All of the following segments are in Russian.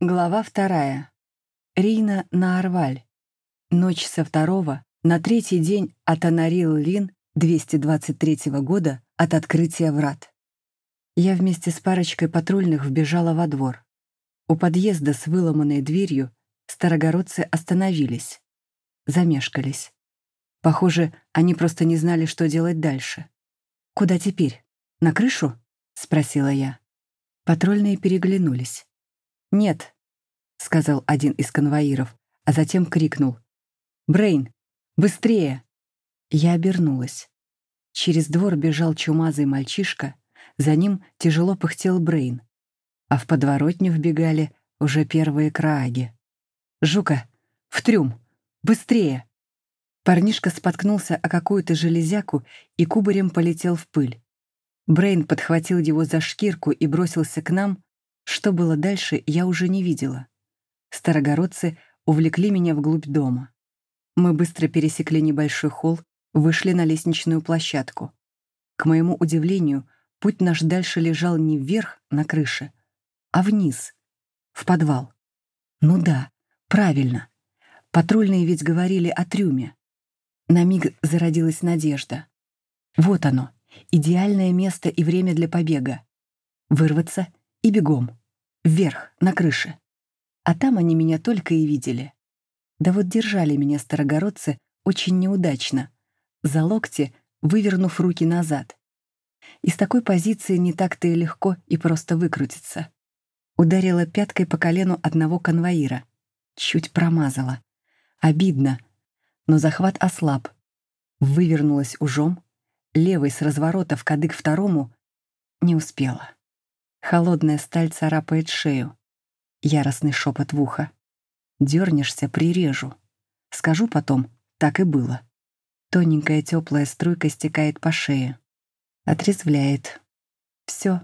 Глава вторая. Рина на Арваль. Ночь со второго на третий день от Анарил-Лин 223 года от открытия врат. Я вместе с парочкой патрульных вбежала во двор. У подъезда с выломанной дверью старогородцы остановились. Замешкались. Похоже, они просто не знали, что делать дальше. «Куда теперь? На крышу?» — спросила я. Патрульные переглянулись. «Нет», — сказал один из конвоиров, а затем крикнул. «Брейн, быстрее!» Я обернулась. Через двор бежал чумазый мальчишка, за ним тяжело пыхтел Брейн, а в подворотню вбегали уже первые крааги. «Жука, в трюм! Быстрее!» Парнишка споткнулся о какую-то железяку и кубарем полетел в пыль. Брейн подхватил его за шкирку и бросился к нам, что было дальше, я уже не видела. Старогородцы увлекли меня вглубь дома. Мы быстро пересекли небольшой холл, вышли на лестничную площадку. К моему удивлению, путь наш дальше лежал не вверх, на крыше, а вниз, в подвал. Ну да, правильно. Патрульные ведь говорили о трюме. На миг зародилась надежда. Вот оно, идеальное место и время для побега. Вырваться и бегом. Вверх, на крыше. А там они меня только и видели. Да вот держали меня старогородцы очень неудачно, за локти, вывернув руки назад. Из такой позиции не так-то и легко и просто выкрутиться. Ударила пяткой по колену одного конвоира. Чуть промазала. Обидно. Но захват ослаб. Вывернулась ужом, левой с разворота в кадык второму, не успела. Холодная сталь царапает шею. Яростный шепот в ухо. Дернешься, прирежу. Скажу потом, так и было. Тоненькая теплая струйка стекает по шее. Отрезвляет. Все.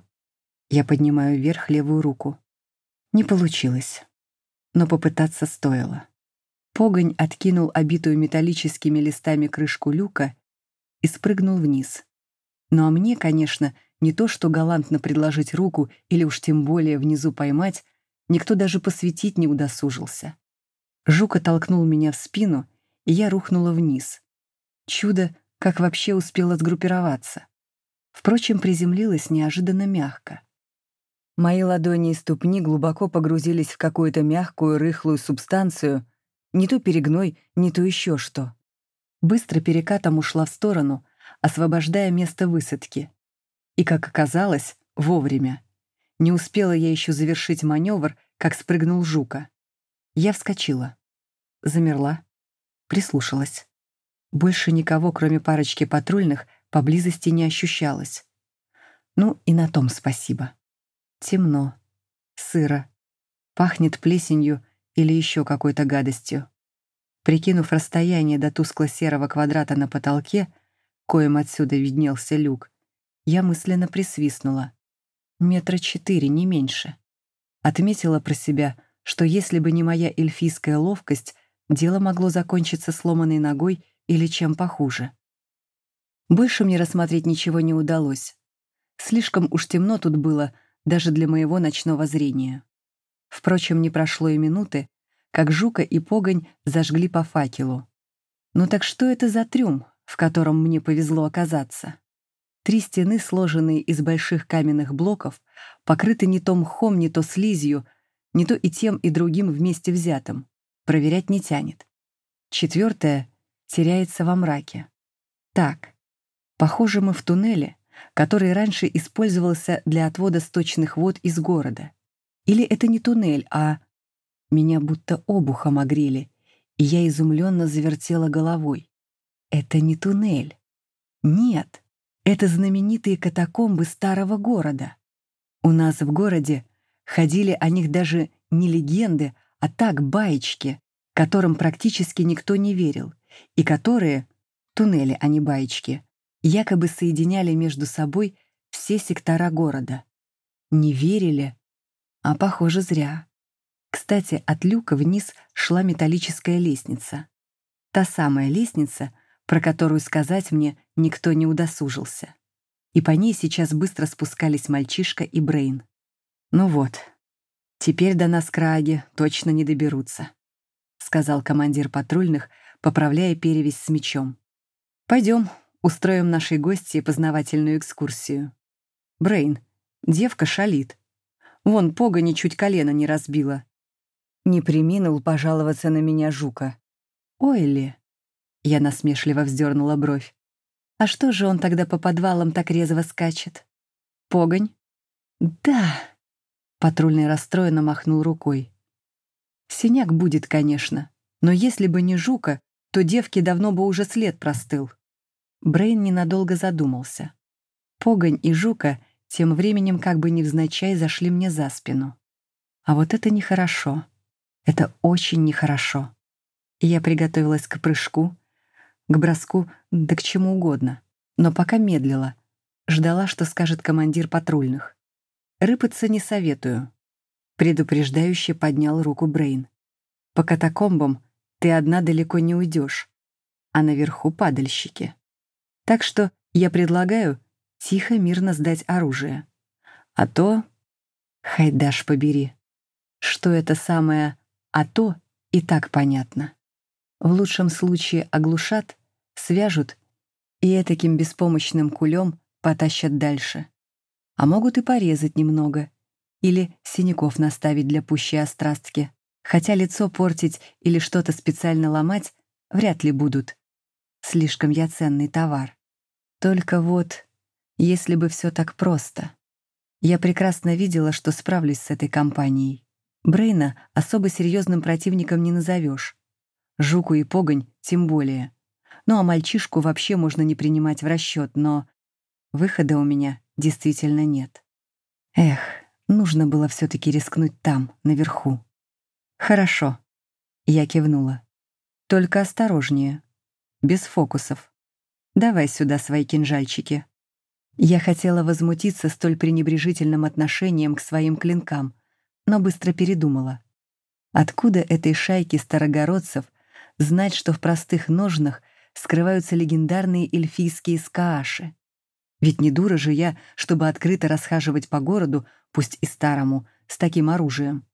Я поднимаю вверх левую руку. Не получилось. Но попытаться стоило. Погонь откинул обитую металлическими листами крышку люка и спрыгнул вниз. Ну а мне, конечно, не то что галантно предложить руку или уж тем более внизу поймать, никто даже посветить не удосужился. Жука толкнул меня в спину, и я рухнула вниз. Чудо, как вообще успела сгруппироваться. Впрочем, приземлилась неожиданно мягко. Мои ладони и ступни глубоко погрузились в какую-то мягкую, рыхлую субстанцию, не то перегной, не то еще что. Быстро перекатом ушла в сторону, освобождая место высадки. И, как оказалось, вовремя. Не успела я еще завершить маневр, как спрыгнул жука. Я вскочила. Замерла. Прислушалась. Больше никого, кроме парочки патрульных, поблизости не ощущалось. Ну и на том спасибо. Темно. Сыро. Пахнет плесенью или еще какой-то гадостью. Прикинув расстояние до тускло-серого квадрата на потолке, коим отсюда виднелся люк, я мысленно присвистнула. Метра четыре, не меньше. Отметила про себя, что если бы не моя эльфийская ловкость, дело могло закончиться сломанной ногой или чем похуже. Больше мне рассмотреть ничего не удалось. Слишком уж темно тут было даже для моего ночного зрения. Впрочем, не прошло и минуты, как Жука и Погонь зажгли по факелу. Ну так что это за трюм, в котором мне повезло оказаться? Три стены, сложенные из больших каменных блоков, покрыты не то мхом, не то слизью, не то и тем, и другим вместе взятым. Проверять не тянет. Четвертое теряется во мраке. Так, похоже, мы в туннеле, который раньше использовался для отвода сточных вод из города. Или это не туннель, а... Меня будто обухом огрели, и я изумленно завертела головой. Это не туннель. Нет. Это знаменитые катакомбы старого города. У нас в городе ходили о них даже не легенды, а так баечки, которым практически никто не верил, и которые, туннели, а не баечки, якобы соединяли между собой все сектора города. Не верили? А похоже, зря. Кстати, от люка вниз шла металлическая лестница. Та самая лестница — про которую сказать мне никто не удосужился. И по ней сейчас быстро спускались мальчишка и Брейн. Ну вот, Теперь до нас краги точно не доберутся, сказал командир патрульных, поправляя перевязь с мечом. Пойдем, устроим нашей гости познавательную экскурсию. Брейн, девка шалит. Вон пога чуть колено не разбила. Не приминул пожаловаться на меня жука. Ой ли? Я насмешливо вздернула бровь. А что же он тогда по подвалам так резво скачет? Погонь? Да. Патрульный расстроенно махнул рукой. Синяк будет, конечно, но если бы не жука, то девке давно бы уже след простыл. Брейн ненадолго задумался. Погонь и жука тем временем как бы невзначай зашли мне за спину. А вот это нехорошо. Это очень нехорошо. И я приготовилась к прыжку, к броску, да к чему угодно. Но пока медлила, ждала, что скажет командир патрульных. Рыпаться не советую. Предупреждающе поднял руку Брейн. По катакомбам ты одна далеко не уйдешь, а наверху падальщики. Так что я предлагаю тихо, мирно сдать оружие. А то... Хайдаш побери. Что это самое «а то» и так понятно. В лучшем случае оглушат, свяжут и этаким беспомощным кулем потащат дальше. А могут и порезать немного или синяков наставить для пущей острастки. Хотя лицо портить или что-то специально ломать вряд ли будут. Слишком я ценный товар. Только вот, если бы все так просто. Я прекрасно видела, что справлюсь с этой компанией. Брейна особо серьезным противником не назовешь. Жуку и погонь тем более. Ну а мальчишку вообще можно не принимать в расчет, но выхода у меня действительно нет. Эх, нужно было все таки рискнуть там, наверху. Хорошо. Я кивнула. Только осторожнее. Без фокусов. Давай сюда свои кинжальчики. Я хотела возмутиться столь пренебрежительным отношением к своим клинкам, но быстро передумала. Откуда этой шайке старогородцев знать, что в простых ножнах скрываются легендарные эльфийские скааши. Ведь не дура же я, чтобы открыто расхаживать по городу, пусть и старому, с таким оружием.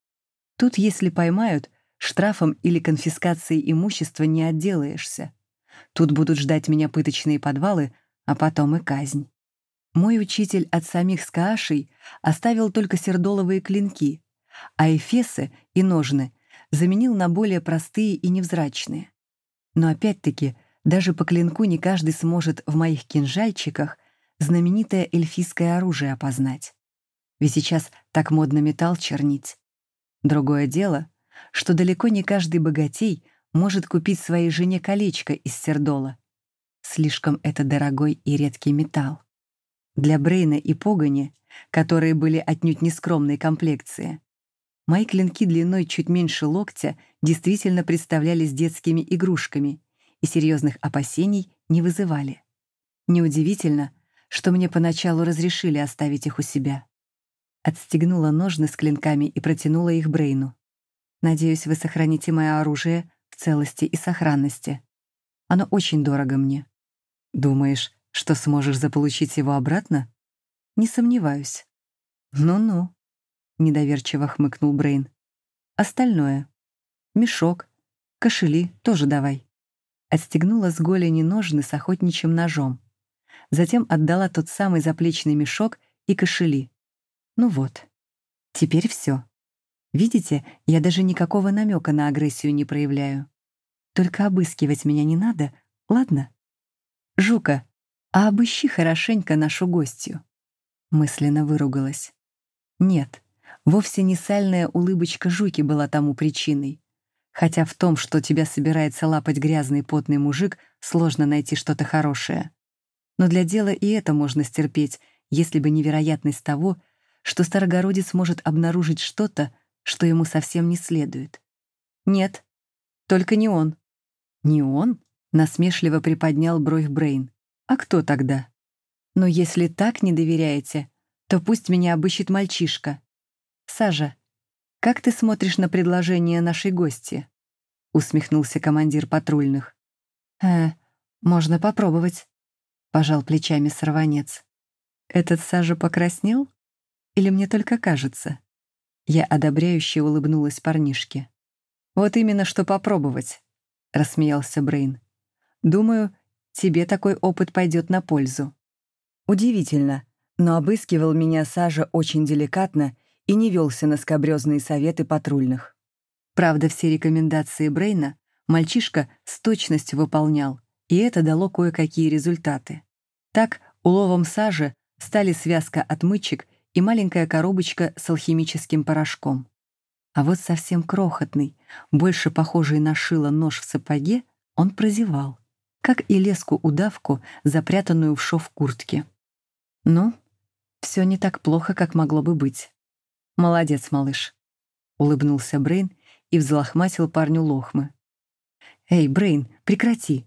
Тут, если поймают, штрафом или конфискацией имущества не отделаешься. Тут будут ждать меня пыточные подвалы, а потом и казнь. Мой учитель от самих скаашей оставил только сердоловые клинки, а эфесы и ножны заменил на более простые и невзрачные. Но опять-таки, даже по клинку не каждый сможет в моих кинжальчиках знаменитое эльфийское оружие опознать. Ведь сейчас так модно металл чернить. Другое дело, что далеко не каждый богатей может купить своей жене колечко из сердола. Слишком это дорогой и редкий металл. Для Брейна и Погони, которые были отнюдь нескромной комплекции, Мои длиной чуть меньше локтя действительно представлялись детскими игрушками и серьезных опасений не вызывали. Неудивительно, что мне поначалу разрешили оставить их у себя. Отстегнула ножны с клинками и протянула их Брейну. «Надеюсь, вы сохраните мое оружие в целости и сохранности. Оно очень дорого мне. Думаешь, что сможешь заполучить его обратно? Не сомневаюсь. Ну-ну недоверчиво хмыкнул Брейн. Остальное. Мешок, кошели тоже давай. Отстегнула с голени ножны с охотничьим ножом. Затем отдала тот самый заплечный мешок и кошели. Ну вот. Теперь все. Видите, я даже никакого намека на агрессию не проявляю. Только обыскивать меня не надо, ладно? Жука, а обыщи хорошенько нашу гостью. Мысленно выругалась. Нет, Вовсе не сальная улыбочка жуки была тому причиной. Хотя в том, что тебя собирается лапать грязный потный мужик, сложно найти что-то хорошее. Но для дела и это можно стерпеть, если бы невероятность того, что старогородец может обнаружить что-то, что ему совсем не следует. Нет, только не он. Не он? Насмешливо приподнял бровь Брейн. А кто тогда? Но если так не доверяете, то пусть меня обыщет мальчишка. «Сажа, как ты смотришь на предложение нашей гости?» — усмехнулся командир патрульных. «Э, можно попробовать», — пожал плечами сорванец. «Этот Сажа покраснел? Или мне только кажется?» Я одобряюще улыбнулась парнишке. «Вот именно что попробовать», — рассмеялся Брейн. «Думаю, тебе такой опыт пойдет на пользу». Удивительно, но обыскивал меня Сажа очень деликатно и не велся на скобрёзные советы патрульных. Правда, все рекомендации Брейна мальчишка с точностью выполнял, и это дало кое-какие результаты. Так, уловом сажи стали связка отмычек и маленькая коробочка с алхимическим порошком. А вот совсем крохотный, больше похожий на шило нож в сапоге, он прозевал, как и леску-удавку, запрятанную в шов куртки. Ну, все не так плохо, как могло бы быть. Молодец, малыш. Улыбнулся Брейн и взлохматил парню лохмы. «Эй, Брейн, прекрати.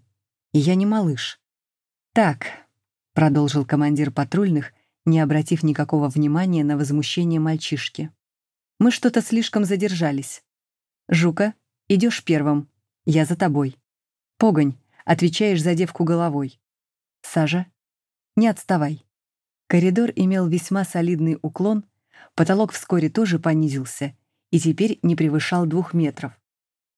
Я не малыш». «Так», — продолжил командир патрульных, не обратив никакого внимания на возмущение мальчишки. «Мы что-то слишком задержались. Жука, идешь первым. Я за тобой. Погонь, отвечаешь за девку головой. Сажа, не отставай». Коридор имел весьма солидный уклон, потолок вскоре тоже понизился и теперь не превышал двух метров.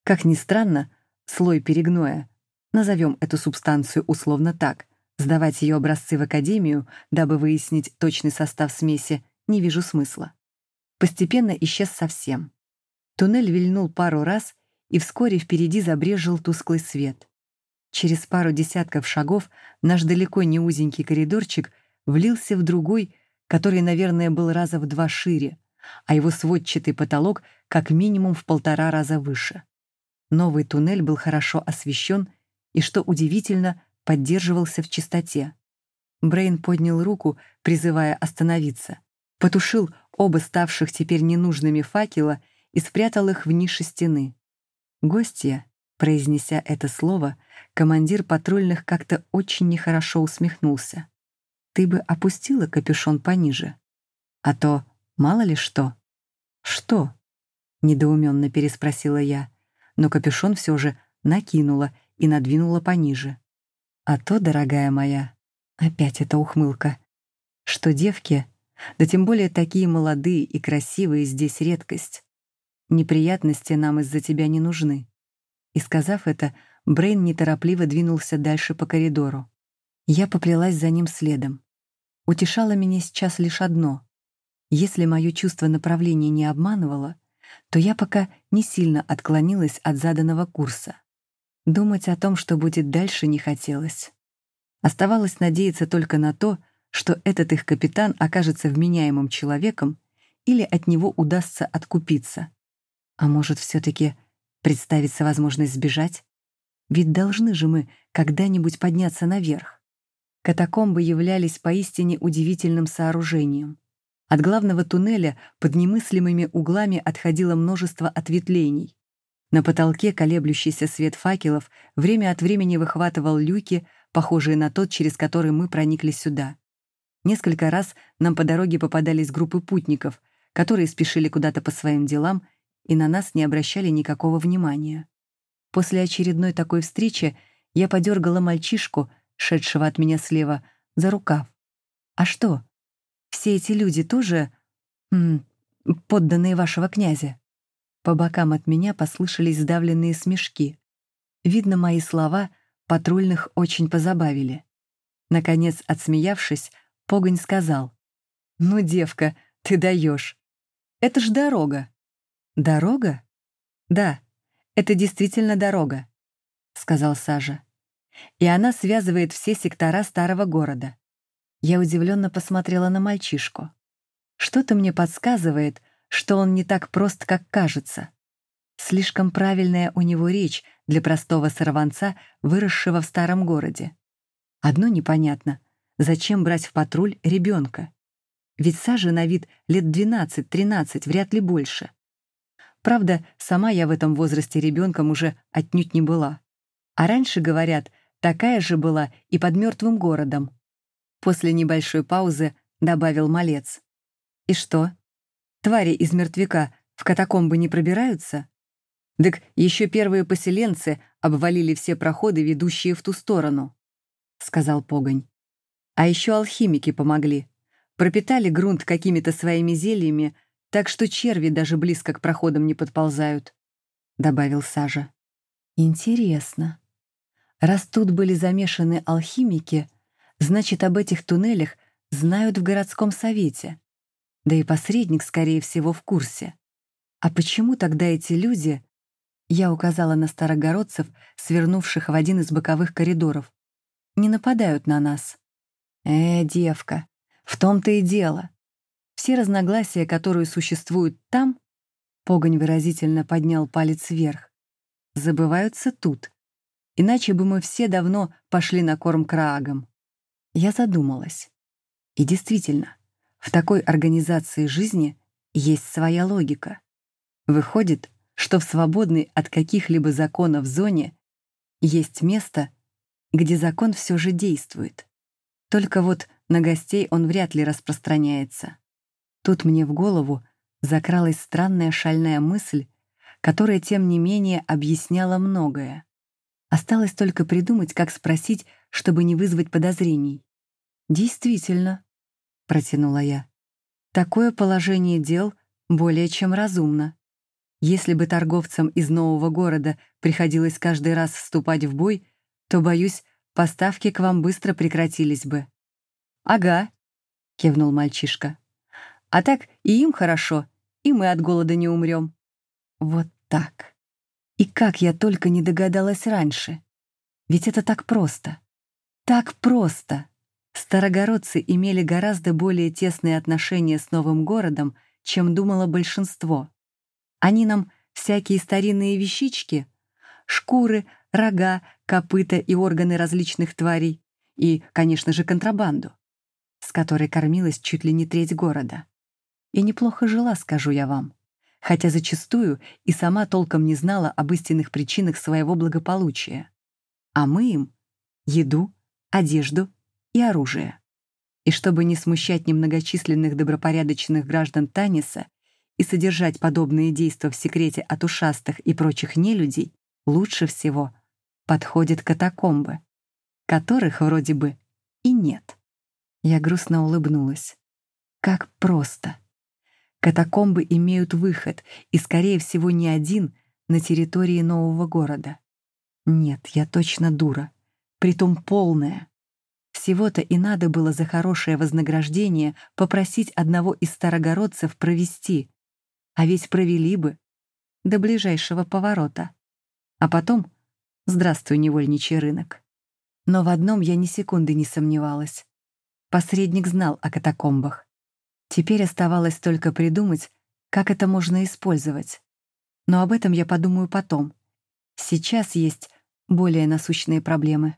Как ни странно, слой перегноя, назовем эту субстанцию условно так, Сдавать ее образцы в академию, дабы выяснить точный состав смеси, не вижу смысла. Постепенно исчез совсем. Туннель вильнул пару раз, и вскоре впереди забрежил тусклый свет. Через пару десятков шагов наш далеко не узенький коридорчик влился в другой, который, наверное, был раза в два шире, а его сводчатый потолок как минимум в полтора раза выше. Новый туннель был хорошо освещен и, что удивительно, поддерживался в чистоте. Брейн поднял руку, призывая остановиться, потушил оба ставших теперь ненужными факела и спрятал их в нише стены. Гостья, произнеся это слово, командир патрульных как-то очень нехорошо усмехнулся. «Ты бы опустила капюшон пониже. А то мало ли что». «Что?» — недоуменно переспросила я, но капюшон все же накинула и надвинула пониже. А то, дорогая моя, опять эта ухмылка, что девки, да тем более такие молодые и красивые, здесь редкость. Неприятности нам из-за тебя не нужны. И сказав это, Брейн неторопливо двинулся дальше по коридору. Я поплелась за ним следом. Утешало меня сейчас лишь одно. Если мое чувство направления не обманывало, то я пока не сильно отклонилась от заданного курса. Думать о том, что будет дальше, не хотелось. Оставалось надеяться только на то, что этот их капитан окажется вменяемым человеком или от него удастся откупиться. А может, все таки представится возможность сбежать? Ведь должны же мы когда-нибудь подняться наверх. Катакомбы являлись поистине удивительным сооружением. От главного туннеля под немыслимыми углами отходило множество ответвлений. На потолке колеблющийся свет факелов время от времени выхватывал люки, похожие на тот, через который мы проникли сюда. Несколько раз нам по дороге попадались группы путников, которые спешили куда-то по своим делам и на нас не обращали никакого внимания. После очередной такой встречи я подергала мальчишку, шедшего от меня слева, за рукав. «А что? Все эти люди тоже... М подданные вашего князя?» По бокам от меня послышались сдавленные смешки. Видно, мои слова патрульных очень позабавили. Наконец, отсмеявшись, Погонь сказал. «Ну, девка, ты даешь. Это ж дорога». «Дорога?» «Да, это действительно дорога», — сказал Сажа. «И она связывает все сектора старого города». Я удивленно посмотрела на мальчишку. Что-то мне подсказывает, что он не так прост, как кажется. Слишком правильная у него речь для простого сорванца, выросшего в старом городе. Одно непонятно — зачем брать в патруль ребенка? Ведь Саже на вид лет 12-13, вряд ли больше. Правда, сама я в этом возрасте ребенком уже отнюдь не была. А раньше, говорят, такая же была и под мертвым городом. После небольшой паузы добавил малец. И что? Твари из мертвяка в катакомбы не пробираются? Так еще первые поселенцы обвалили все проходы, ведущие в ту сторону, — сказал Погонь. А еще алхимики помогли. Пропитали грунт какими-то своими зельями, так что черви даже близко к проходам не подползают», — добавил Сажа. «Интересно. Раз тут были замешаны алхимики, значит, об этих туннелях знают в городском совете. Да и посредник, скорее всего, в курсе. А почему тогда эти люди... Я указала на старогородцев, свернувших в один из боковых коридоров. Не нападают на нас. Э, девка, в том-то и дело. Все разногласия, которые существуют там, Погонь выразительно поднял палец вверх, забываются тут. Иначе бы мы все давно пошли на корм краагам. Я задумалась. И действительно, в такой организации жизни есть своя логика. Выходит, что в свободной от каких-либо законов зоне есть место, где закон все же действует. Только вот на гостей он вряд ли распространяется. Тут мне в голову закралась странная шальная мысль, которая, тем не менее, объясняла многое. Осталось только придумать, как спросить, чтобы не вызвать подозрений. «Действительно», — протянула я, — «такое положение дел более чем разумно. Если бы торговцам из нового города приходилось каждый раз вступать в бой, то, боюсь, поставки к вам быстро прекратились бы». «Ага», — кивнул мальчишка. «А так и им хорошо, и мы от голода не умрем». Вот так. И как я только не догадалась раньше. Ведь это так просто. Так просто. Старогородцы имели гораздо более тесные отношения с новым городом, чем думало большинство. Они нам всякие старинные вещички, шкуры, рога, копыта и органы различных тварей, и, конечно же, контрабанду, с которой кормилась чуть ли не треть города. И неплохо жила, скажу я вам хотя зачастую и сама толком не знала об истинных причинах своего благополучия. А мы им — еду, одежду и оружие. И чтобы не смущать немногочисленных добропорядочных граждан Таниса и содержать подобные действия в секрете от ушастых и прочих нелюдей, лучше всего подходят катакомбы, которых вроде бы и нет. Я грустно улыбнулась. Как просто. Катакомбы имеют выход, и, скорее всего, не один, на территории нового города. Нет, я точно дура. Притом полная. Всего-то и надо было за хорошее вознаграждение попросить одного из старогородцев провести. А ведь провели бы. До ближайшего поворота. А потом — здравствуй, невольничий рынок. Но в одном я ни секунды не сомневалась. Посредник знал о катакомбах. Теперь оставалось только придумать, как это можно использовать. Но об этом я подумаю потом. Сейчас есть более насущные проблемы.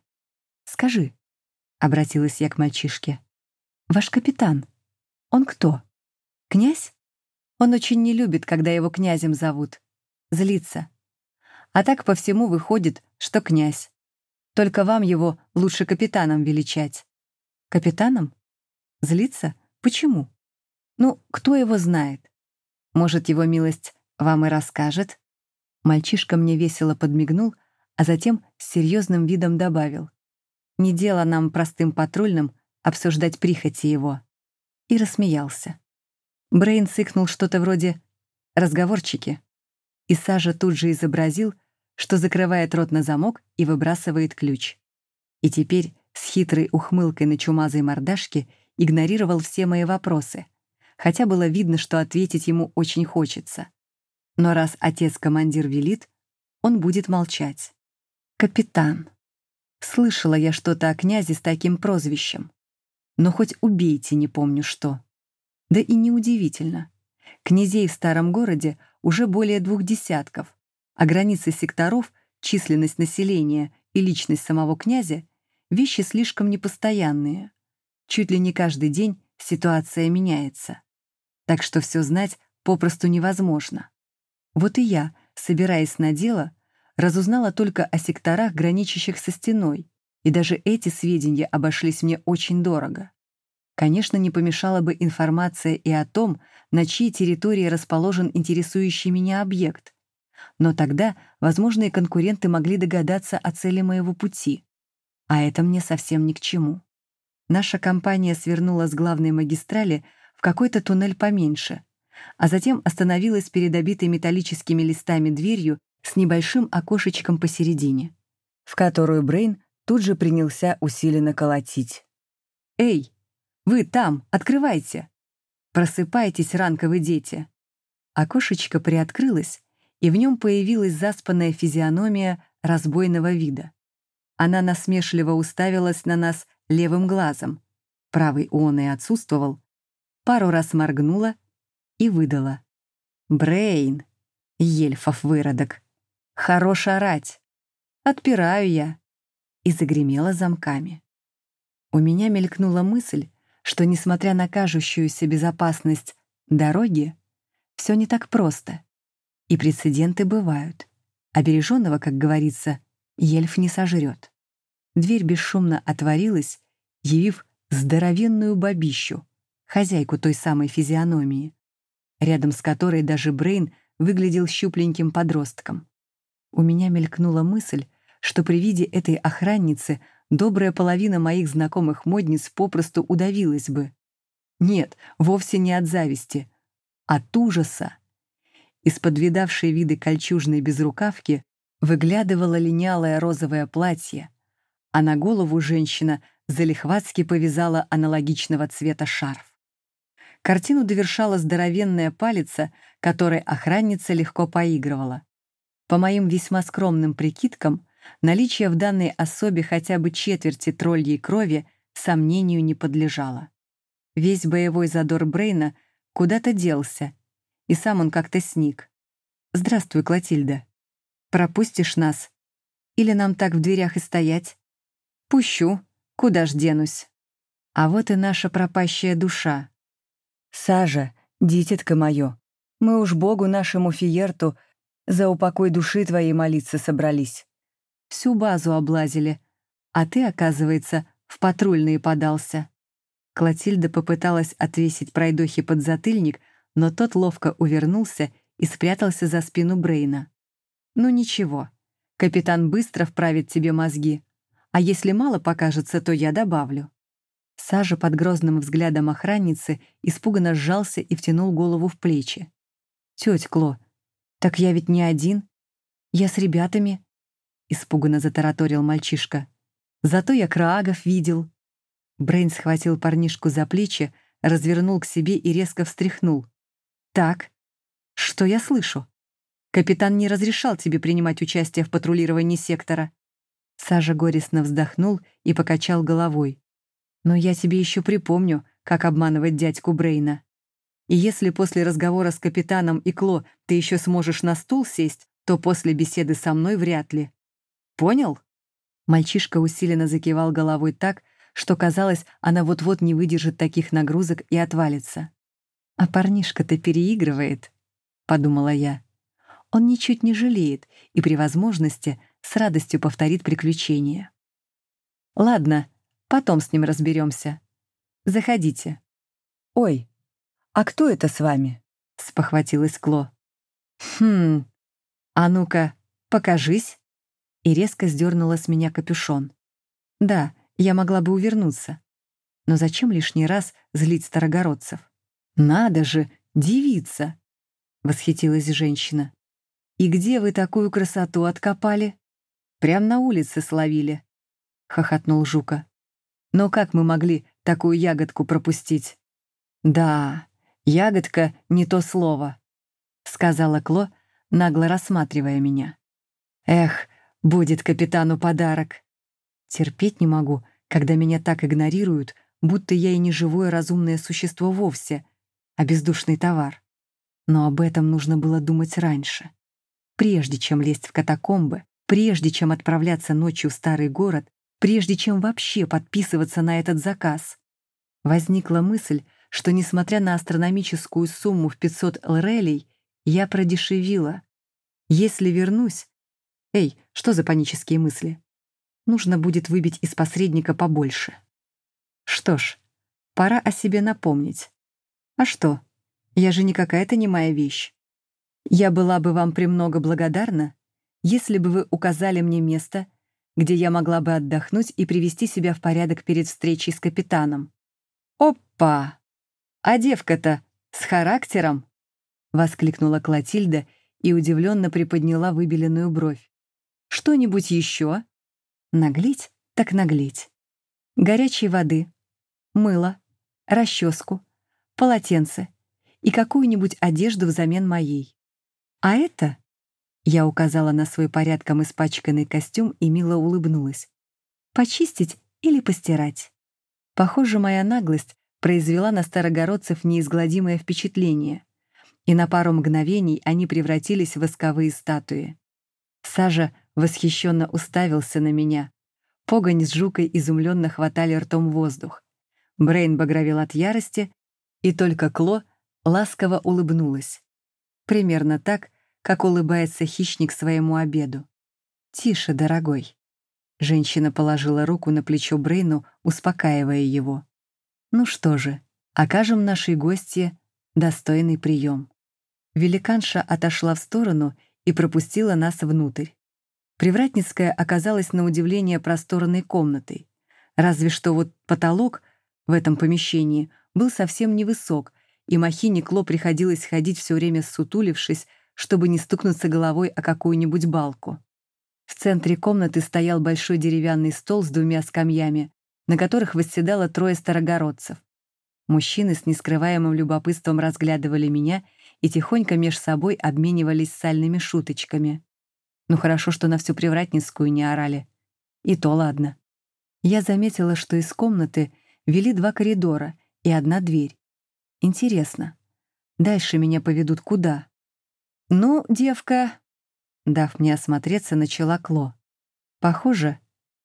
«Скажи», — обратилась я к мальчишке, — «ваш капитан, он кто? Князь? Он очень не любит, когда его князем зовут. Злится. А так по всему выходит, что князь. Только вам его лучше капитаном величать». «Капитаном? Злится? Почему?» Ну, кто его знает? Может, его милость вам и расскажет? Мальчишка мне весело подмигнул, а затем с серьезным видом добавил. Не дело нам, простым патрульным, обсуждать прихоти его. И рассмеялся. Брейн сыкнул что-то вроде «разговорчики». И Сажа тут же изобразил, что закрывает рот на замок и выбрасывает ключ. И теперь с хитрой ухмылкой на чумазой мордашке игнорировал все мои вопросы — хотя было видно, что ответить ему очень хочется. Но раз отец-командир велит, он будет молчать. «Капитан». Слышала я что-то о князе с таким прозвищем. Но хоть убейте, не помню что. Да и неудивительно. Князей в старом городе уже более двух десятков, а границы секторов, численность населения и личность самого князя — вещи слишком непостоянные. Чуть ли не каждый день ситуация меняется так что все знать попросту невозможно. Вот и я, собираясь на дело, разузнала только о секторах, граничащих со стеной, и даже эти сведения обошлись мне очень дорого. Конечно, не помешала бы информация и о том, на чьей территории расположен интересующий меня объект. Но тогда возможные конкуренты могли догадаться о цели моего пути. А это мне совсем ни к чему. Наша компания свернула с главной магистрали в какой-то туннель поменьше, а затем остановилась перед обитой металлическими листами дверью с небольшим окошечком посередине, в которую Брейн тут же принялся усиленно колотить. «Эй, вы там, открывайте! Просыпайтесь, ранковые дети!» Окошечко приоткрылось, и в нем появилась заспанная физиономия разбойного вида. Она насмешливо уставилась на нас левым глазом, правый он и отсутствовал, пару раз моргнула и выдала. «Брейн, ельфов выродок, хорош орать, отпираю я», и загремела замками. У меня мелькнула мысль, что, несмотря на кажущуюся безопасность дороги, все не так просто. И прецеденты бывают. Обереженного, как говорится, ельф не сожрет. Дверь бесшумно отворилась, явив здоровенную бабищу, хозяйку той самой физиономии, рядом с которой даже Брейн выглядел щупленьким подростком. У меня мелькнула мысль, что при виде этой охранницы добрая половина моих знакомых модниц попросту удавилась бы. Нет, вовсе не от зависти, от ужаса. Из-под видавшей виды кольчужной безрукавки выглядывало линялое розовое платье, а на голову женщина залихватски повязала аналогичного цвета шарф. Картину довершала здоровенная палица, которой охранница легко поигрывала. По моим весьма скромным прикидкам, наличие в данной особе хотя бы четверти тролльей крови сомнению не подлежало. Весь боевой задор Брейна куда-то делся, и сам он как-то сник. «Здравствуй, Клотильда. Пропустишь нас? Или нам так в дверях и стоять?» «Пущу. Куда ж денусь?» А вот и наша пропащая душа. «Сажа, дитятка моё, мы уж Богу нашему Фиерту за упокой души твоей молиться собрались. Всю базу облазили, а ты, оказывается, в патрульные подался». Клотильда попыталась отвесить пройдохе подзатыльник, но тот ловко увернулся и спрятался за спину Брейна. «Ну ничего, капитан быстро вправит тебе мозги, а если мало покажется, то я добавлю». Сажа под грозным взглядом охранницы испуганно сжался и втянул голову в плечи. «Тёть Кло, так я ведь не один. Я с ребятами», — испуганно затараторил мальчишка. «Зато я краагов видел». Брейн схватил парнишку за плечи, развернул к себе и резко встряхнул. «Так, что я слышу? Капитан не разрешал тебе принимать участие в патрулировании сектора». Сажа горестно вздохнул и покачал головой. «Но я тебе еще припомню, как обманывать дядьку Брейна. И если после разговора с капитаном и Кло ты еще сможешь на стул сесть, то после беседы со мной вряд ли. Понял?» Мальчишка усиленно закивал головой так, что казалось, она вот-вот не выдержит таких нагрузок и отвалится. «А парнишка-то переигрывает», — подумала я. «Он ничуть не жалеет и при возможности с радостью повторит приключение. Ладно, потом с ним разберемся. Заходите. Ой, а кто это с вами? спохватилась Кло. Хм, а ну-ка, покажись. И резко сдернула с меня капюшон. Да, я могла бы увернуться. Но зачем лишний раз злить старогородцев? Надо же, девица! Восхитилась женщина. «И где вы такую красоту откопали?» Прям на улице словили», — хохотнул Жука. «Но как мы могли такую ягодку пропустить?» «Да, ягодка — не то слово», — сказала Кло, нагло рассматривая меня. «Эх, будет капитану подарок. Терпеть не могу, когда меня так игнорируют, будто я и не живое разумное существо вовсе, а бездушный товар. Но об этом нужно было думать раньше, прежде чем лезть в катакомбы прежде чем отправляться ночью в старый город, прежде чем вообще подписываться на этот заказ. Возникла мысль, что, несмотря на астрономическую сумму в 500 лрелей, я продешевила. Если вернусь... Эй, что за панические мысли? Нужно будет выбить из посредника побольше. Что ж, пора о себе напомнить. А что? Я же не какая-то немая вещь. Я была бы вам премного благодарна, если бы вы указали мне место, где я могла бы отдохнуть и привести себя в порядок перед встречей с капитаном. Опа! А девка-то с характером? — воскликнула Клотильда и удивленно приподняла выбеленную бровь. «Что-нибудь еще?» «Наглеть? Так наглеть. Горячей воды, мыло, расческу, полотенце и какую-нибудь одежду взамен моей. А это...» Я указала на свой порядком испачканный костюм и мило улыбнулась. «Почистить или постирать?» Похоже, моя наглость произвела на старогородцев неизгладимое впечатление, и на пару мгновений они превратились в восковые статуи. Сажа восхищенно уставился на меня. Погонь с жукой изумленно хватали ртом воздух. Брейн багровел от ярости, и только Кло ласково улыбнулась. Примерно так, как улыбается хищник своему обеду. «Тише, дорогой». Женщина положила руку на плечо Брейну, успокаивая его. «Ну что же, окажем нашей гости достойный прием». Великанша отошла в сторону и пропустила нас внутрь. Привратницкая оказалась на удивление просторной комнатой. Разве что вот потолок в этом помещении был совсем невысок, и махине Кло приходилось ходить все время сутулившись, чтобы не стукнуться головой о какую-нибудь балку. В центре комнаты стоял большой деревянный стол с двумя скамьями, на которых восседало трое старогородцев. Мужчины с нескрываемым любопытством разглядывали меня и тихонько меж собой обменивались сальными шуточками. Ну хорошо, что на всю привратницкую не орали. И то ладно. Я заметила, что из комнаты вели два коридора и одна дверь. Интересно, дальше меня поведут куда? «Ну, девка...» Дав мне осмотреться, начала Кло. «Похоже,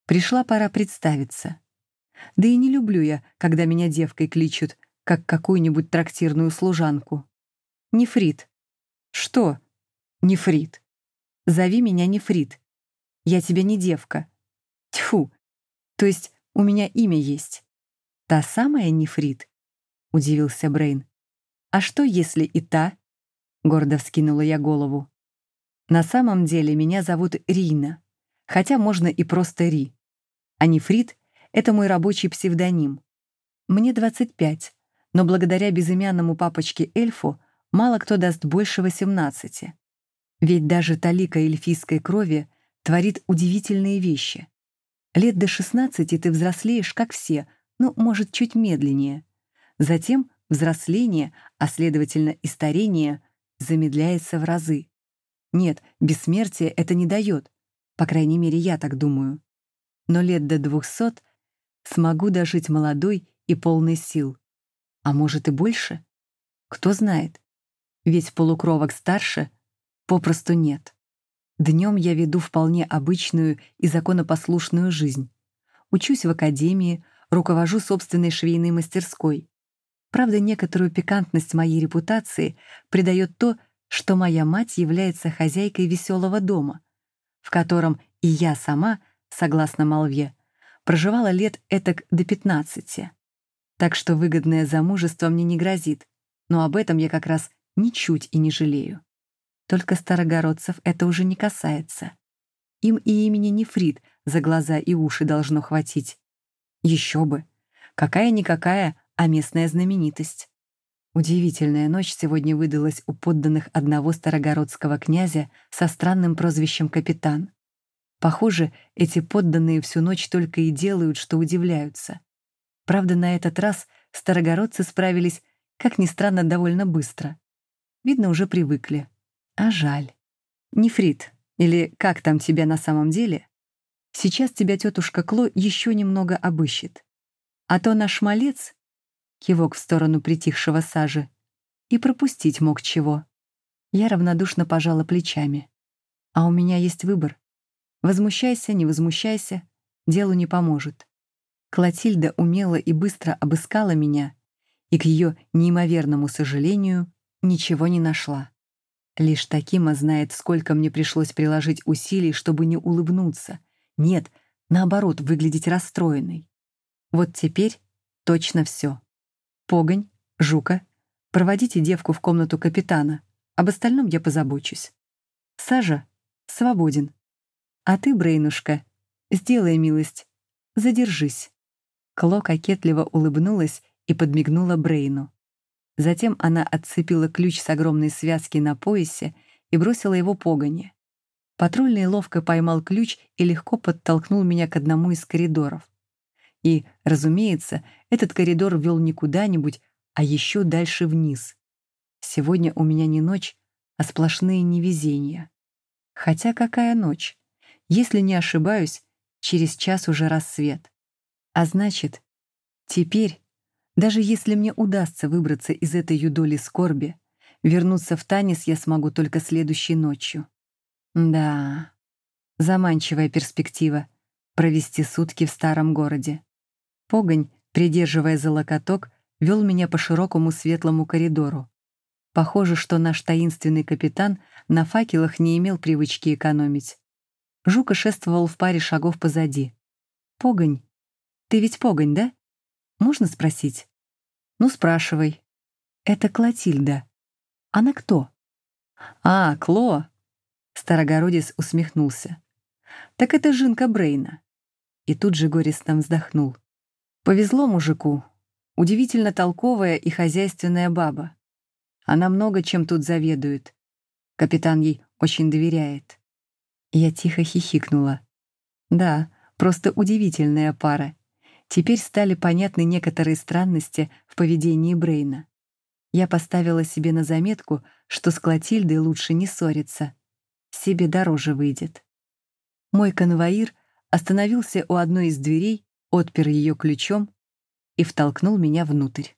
пришла пора представиться. Да и не люблю я, когда меня девкой кличут, как какую-нибудь трактирную служанку. Нефрит. Что? Нефрит. Зови меня Нефрит. Я тебе не девка. Тьфу. То есть у меня имя есть. Та самая Нефрит? Удивился Брейн. А что, если и та? Гордо вскинула я голову. На самом деле меня зовут Рина, хотя можно и просто Ри. А Нефрит — это мой рабочий псевдоним. Мне 25, но благодаря безымянному папочке-эльфу мало кто даст больше 18. Ведь даже талика эльфийской крови творит удивительные вещи. Лет до 16 ты взрослеешь, как все, ну, может, чуть медленнее. Затем взросление, а следовательно и старение, замедляется в разы. Нет, бессмертие это не дает. По крайней мере, я так думаю. Но лет до двухсот смогу дожить молодой и полной сил. А может и больше? Кто знает ведь полукровок старше попросту нет. Днем я веду вполне обычную и законопослушную жизнь. Учусь в академии, руковожу собственной швейной мастерской. Правда, некоторую пикантность моей репутации придает то, что моя мать является хозяйкой веселого дома, в котором и я сама, согласно молве, проживала лет этак до 15. Так что выгодное замужество мне не грозит, но об этом я как раз Ничуть и не жалею. Только старогородцев это уже не касается. Им и имени Нефрит за глаза и уши должно хватить. Еще бы. Какая-никакая, а местная знаменитость. Удивительная ночь сегодня выдалась у подданных одного старогородского князя со странным прозвищем «Капитан». Похоже, эти подданные всю ночь только и делают, что удивляются. Правда, на этот раз старогородцы справились, как ни странно, довольно быстро. Видно, уже привыкли. А жаль. Нефрит, или как там тебя на самом деле, сейчас тебя тетушка Кло еще немного обыщет. А то наш малец, кивок в сторону притихшего сажи, и пропустить мог чего. Я равнодушно пожала плечами. А у меня есть выбор. Возмущайся, не возмущайся, делу не поможет. Клотильда умело и быстро обыскала меня, и к ее неимоверному сожалению ничего не нашла. Лишь Такима знает, сколько мне пришлось приложить усилий, чтобы не улыбнуться. Нет, наоборот, выглядеть расстроенной. Вот теперь точно все. Погонь, Жука, проводите девку в комнату капитана. Об остальном я позабочусь. Сажа свободен. А ты, Брейнушка, сделай милость, задержись. Кло кокетливо улыбнулась и подмигнула Брейну. Затем она отцепила ключ с огромной связки на поясе и бросила его погоне. Патрульный ловко поймал ключ и легко подтолкнул меня к одному из коридоров. И, разумеется, этот коридор вел не куда-нибудь, а еще дальше вниз. Сегодня у меня не ночь, а сплошные невезения. Хотя какая ночь? Если не ошибаюсь, через час уже рассвет. А значит, теперь, даже если мне удастся выбраться из этой юдоли скорби, вернуться в Танис я смогу только следующей ночью. Да, заманчивая перспектива — провести сутки в старом городе. Погонь, придерживая за локоток, вел меня по широкому светлому коридору. Похоже, что наш таинственный капитан на факелах не имел привычки экономить. Жука шествовал в паре шагов позади. «Погонь, ты ведь погонь, да? Можно спросить?» «Ну, спрашивай». «Это Клотильда. Она кто?» «А, Кло!» Старогородец усмехнулся. «Так это жинка Брейна». И тут же горестно вздохнул. «Повезло мужику. Удивительно толковая и хозяйственная баба. Она много чем тут заведует. Капитан ей очень доверяет». Я тихо хихикнула. «Да, просто удивительная пара. Теперь стали понятны некоторые странности в поведении Брейна. Я поставила себе на заметку, что с Клотильдой лучше не ссориться себе дороже выйдет. Мой конвоир остановился у одной из дверей, отпер ее ключом и втолкнул меня внутрь.